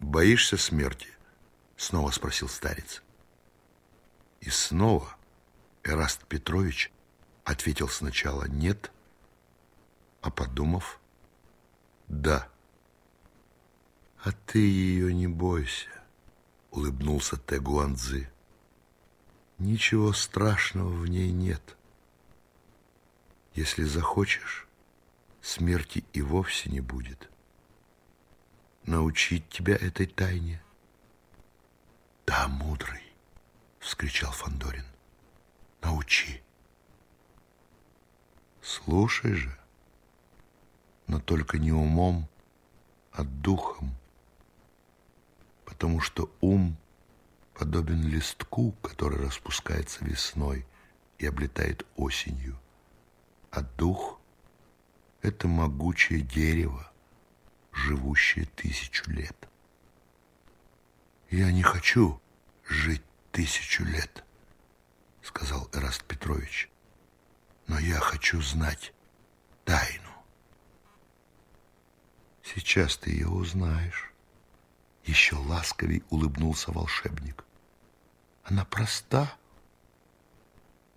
Боишься смерти? Снова спросил старец. И снова Эраст Петрович ответил сначала «нет», а подумав «да». «А ты ее не бойся», — улыбнулся Тегуанзы. «Ничего страшного в ней нет. Если захочешь, смерти и вовсе не будет. Научить тебя этой тайне?» «Да, мудрый», — вскричал Фандорин. «Научи». «Слушай же, но только не умом, а духом» потому что ум подобен листку, который распускается весной и облетает осенью, а дух — это могучее дерево, живущее тысячу лет. «Я не хочу жить тысячу лет», — сказал Эраст Петрович, «но я хочу знать тайну». «Сейчас ты ее узнаешь». Еще ласковей улыбнулся волшебник. Она проста.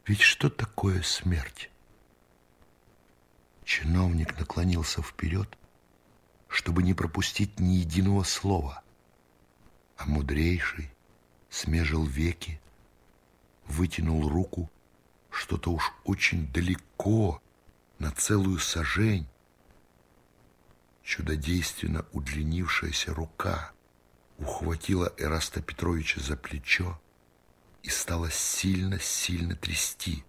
Ведь что такое смерть? Чиновник наклонился вперед, чтобы не пропустить ни единого слова, а мудрейший смежил веки, вытянул руку, что-то уж очень далеко, на целую сажень. Чудодейственно удлинившаяся рука ухватила Эраста Петровича за плечо и стала сильно-сильно трясти.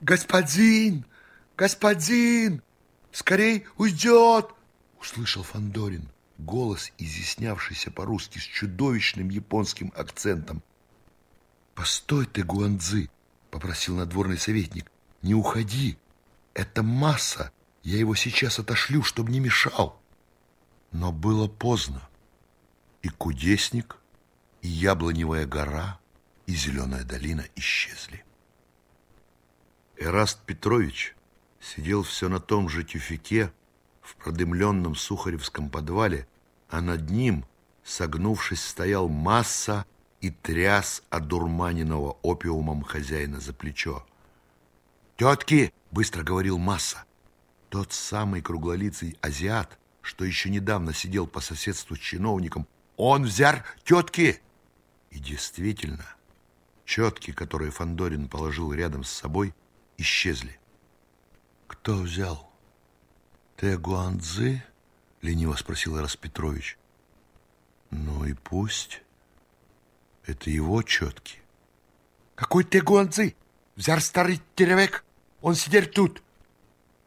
«Господин! Господин! Скорей уйдет!» Услышал Фандорин голос, изъяснявшийся по-русски с чудовищным японским акцентом. «Постой ты, Гуанзы!» — попросил надворный советник. «Не уходи! Это масса! Я его сейчас отошлю, чтобы не мешал!» Но было поздно и Кудесник, и Яблоневая гора, и Зеленая долина исчезли. Эраст Петрович сидел все на том же тюфике в продымленном Сухаревском подвале, а над ним, согнувшись, стоял масса и тряс одурманенного опиумом хозяина за плечо. «Тетки!» — быстро говорил Масса. Тот самый круглолицый азиат, что еще недавно сидел по соседству с чиновником, он взял тетки. И действительно, четки, которые Фандорин положил рядом с собой, исчезли. Кто взял? Ты Гуанцзы? Лениво спросил Распетрович. Ну и пусть. Это его четки. Какой ты Гуанцзы? Взял старый теревек. Он сидел тут.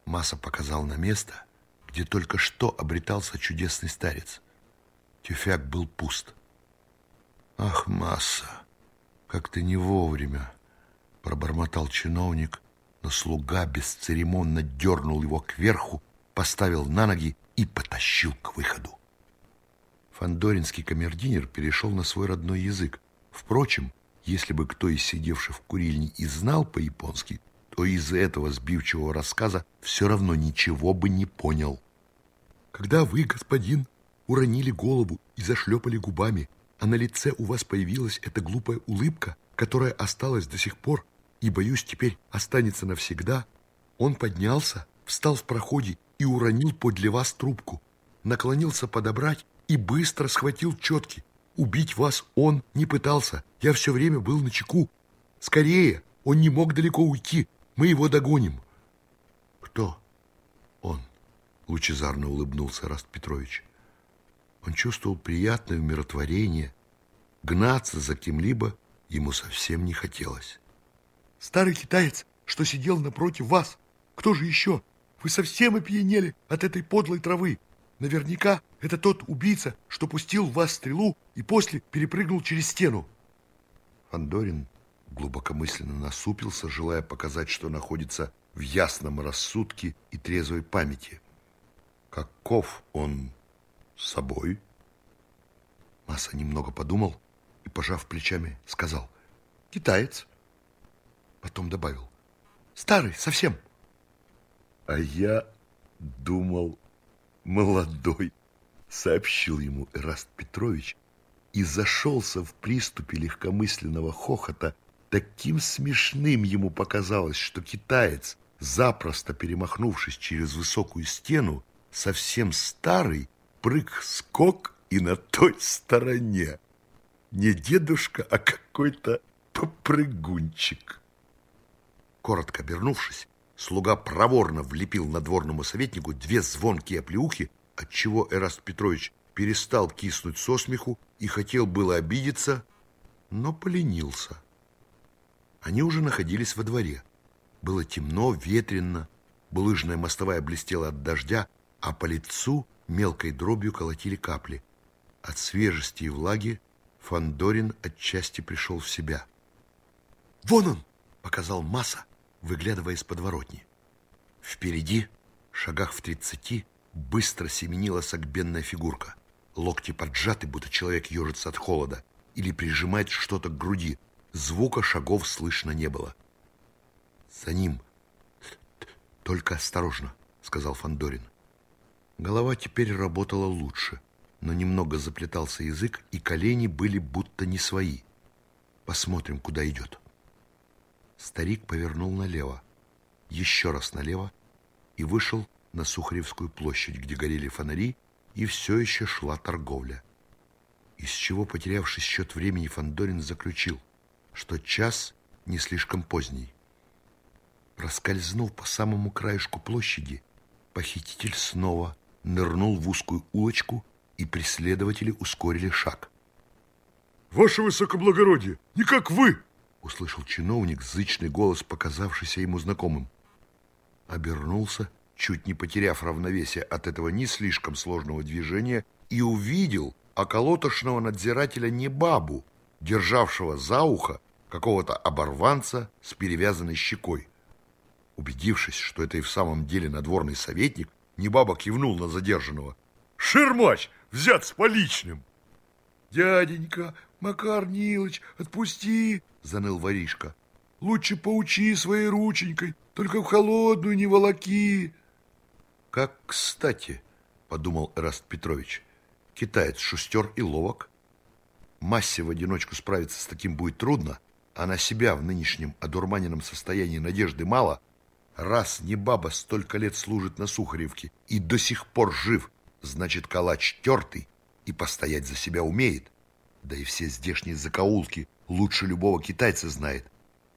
Масса показал на место, где только что обретался чудесный старец. Тюфяк был пуст. «Ах, масса, как ты не вовремя!» Пробормотал чиновник, но слуга бесцеремонно дернул его кверху, поставил на ноги и потащил к выходу. Фандоринский камердинер перешел на свой родной язык. Впрочем, если бы кто из сидевших в курильне и знал по-японски, то из этого сбивчивого рассказа все равно ничего бы не понял. «Когда вы, господин, уронили голову и зашлепали губами, а на лице у вас появилась эта глупая улыбка, которая осталась до сих пор и, боюсь, теперь останется навсегда. Он поднялся, встал в проходе и уронил подле вас трубку, наклонился подобрать и быстро схватил четки. Убить вас он не пытался, я все время был на чеку. Скорее, он не мог далеко уйти, мы его догоним. Кто? Он, лучезарно улыбнулся Раст Петрович. Он чувствовал приятное умиротворение. Гнаться за кем-либо ему совсем не хотелось. «Старый китаец, что сидел напротив вас, кто же еще? Вы совсем опьянели от этой подлой травы. Наверняка это тот убийца, что пустил в вас стрелу и после перепрыгнул через стену». Фандорин глубокомысленно насупился, желая показать, что находится в ясном рассудке и трезвой памяти. Каков он собой. Масса немного подумал и, пожав плечами, сказал «Китаец». Потом добавил «Старый, совсем». А я думал молодой, сообщил ему Эраст Петрович и зашелся в приступе легкомысленного хохота. Таким смешным ему показалось, что китаец, запросто перемахнувшись через высокую стену, совсем старый, прыг-скок и на той стороне. Не дедушка, а какой-то попрыгунчик. Коротко обернувшись, слуга проворно влепил надворному советнику две звонкие оплеухи, отчего Эраст Петрович перестал киснуть со смеху и хотел было обидеться, но поленился. Они уже находились во дворе. Было темно, ветрено, булыжная мостовая блестела от дождя, а по лицу мелкой дробью колотили капли. От свежести и влаги Фандорин отчасти пришел в себя. «Вон он!» — показал Масса, выглядывая из подворотни. Впереди, шагах в тридцати, быстро семенила согбенная фигурка. Локти поджаты, будто человек ежится от холода, или прижимает что-то к груди. Звука шагов слышно не было. «За ним! Только осторожно!» — сказал Фандорин. Голова теперь работала лучше, но немного заплетался язык, и колени были будто не свои. Посмотрим, куда идет. Старик повернул налево, еще раз налево, и вышел на Сухаревскую площадь, где горели фонари, и все еще шла торговля. Из чего, потерявший счет времени, Фандорин заключил, что час не слишком поздний. Проскользнув по самому краешку площади, похититель снова нырнул в узкую улочку, и преследователи ускорили шаг. «Ваше высокоблагородие, не как вы!» Услышал чиновник зычный голос, показавшийся ему знакомым. Обернулся, чуть не потеряв равновесие от этого не слишком сложного движения, и увидел околотошного надзирателя Небабу, державшего за ухо какого-то оборванца с перевязанной щекой. Убедившись, что это и в самом деле надворный советник, Небаба кивнул на задержанного. «Ширмач! Взят с поличным!» «Дяденька, Макар Нилыч, отпусти!» — заныл воришка. «Лучше поучи своей рученькой, только в холодную не волоки!» «Как кстати!» — подумал Эраст Петрович. «Китаец шустер и ловок. Массе в одиночку справиться с таким будет трудно, а на себя в нынешнем одурманенном состоянии надежды мало. Раз не баба столько лет служит на Сухаревке и до сих пор жив, значит, калач тертый и постоять за себя умеет. Да и все здешние закоулки лучше любого китайца знает.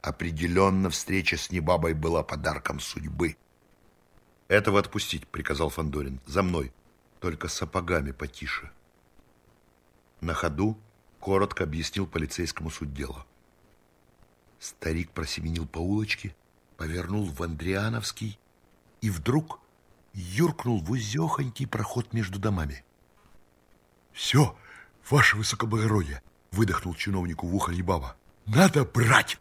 Определенно встреча с Небабой была подарком судьбы. «Этого отпустить», — приказал Фандорин. «За мной. Только сапогами потише». На ходу коротко объяснил полицейскому суть дела. Старик просеменил по улочке, повернул в Андриановский и вдруг юркнул в узехонький проход между домами. «Все, ваше высокоблагородие!» Выдохнул чиновнику в ухо Ебаба. «Надо брать!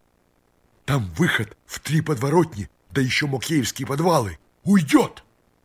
Там выход в три подворотни, да еще Мокеевские подвалы. Уйдет!»